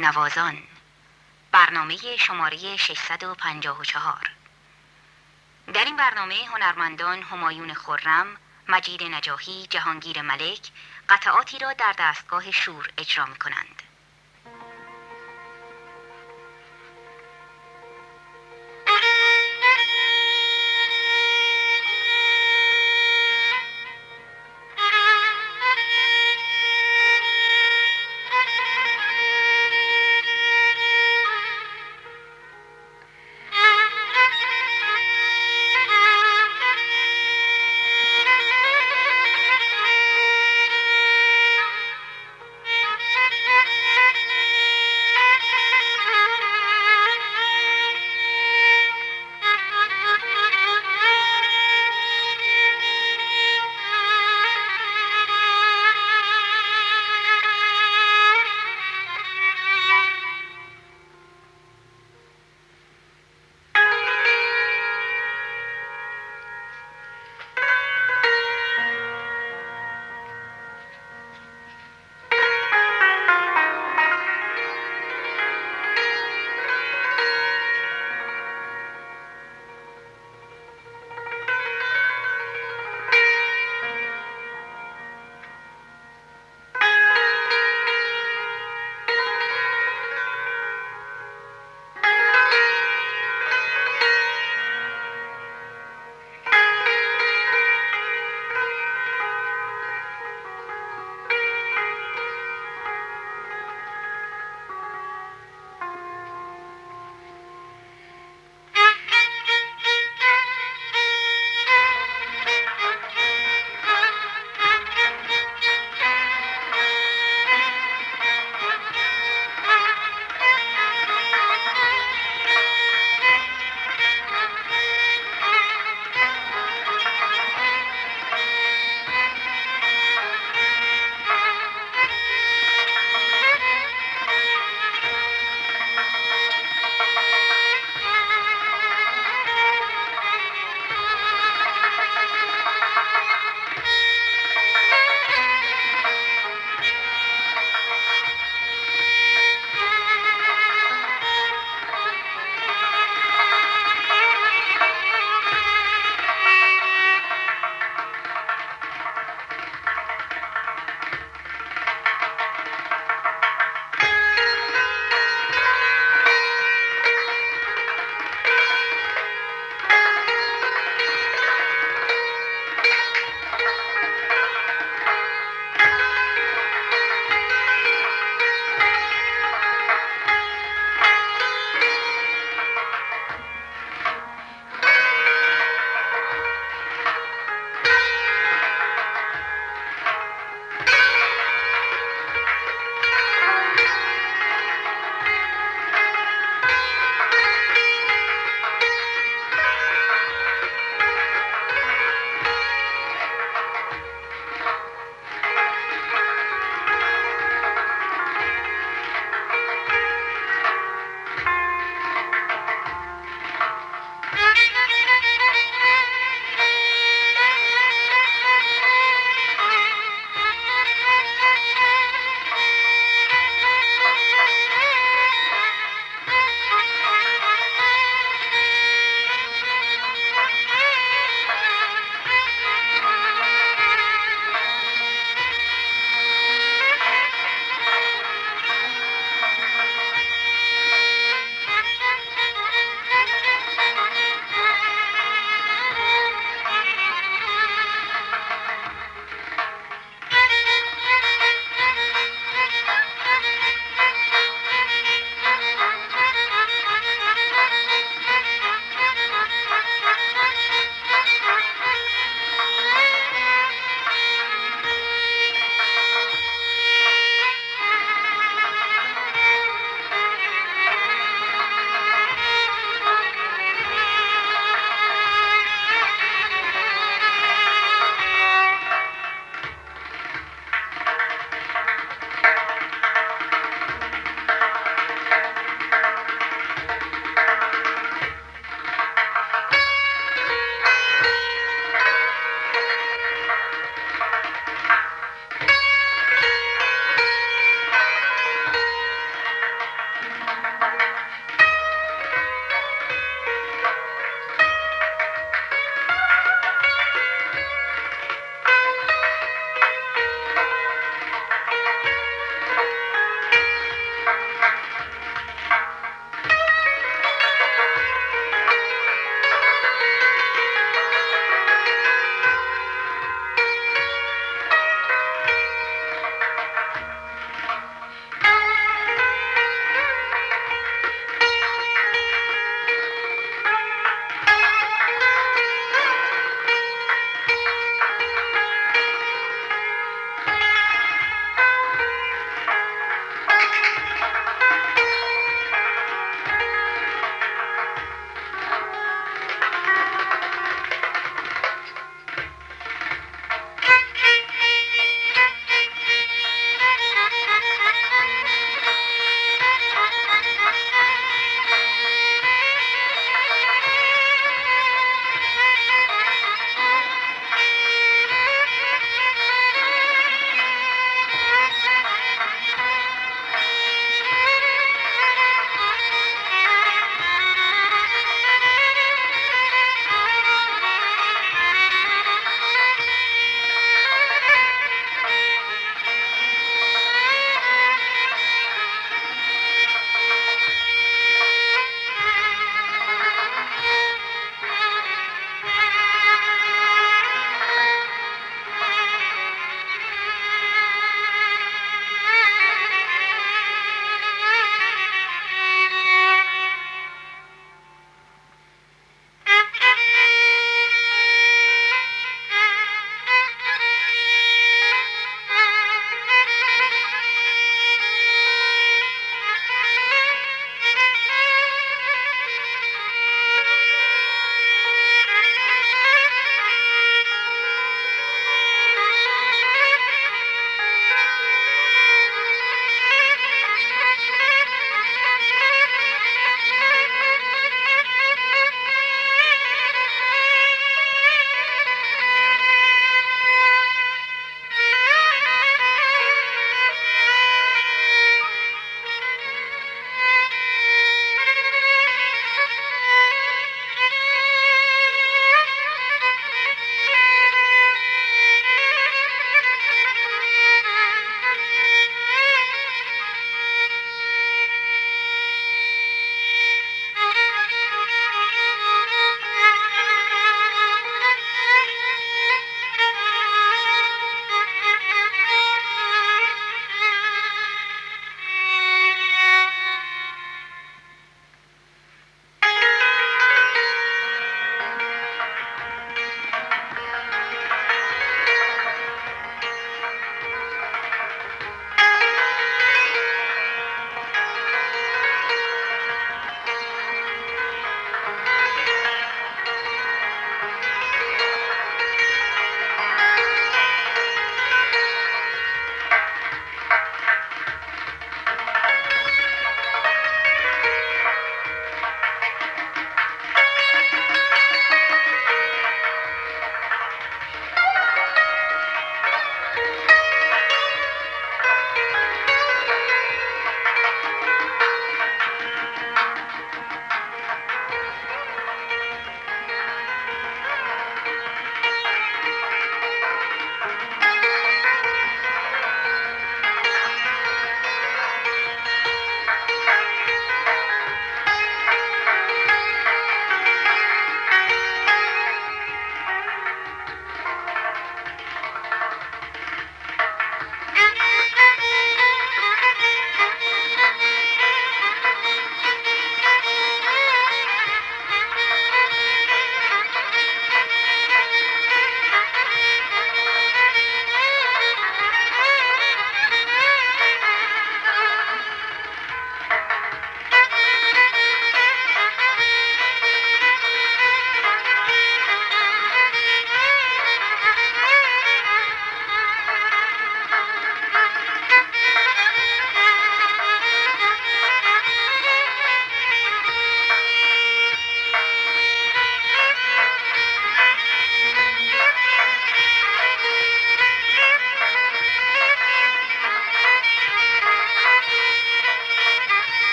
نوازان برنامه شماره 654 در این برنامه هنرمندان همایون خرم، مجید نجاهی، جهانگیر ملک قطعاتی را در دستگاه شور اجرا می کنند.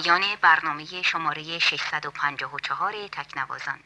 پایان برنامه شماره 654 تکنوازان.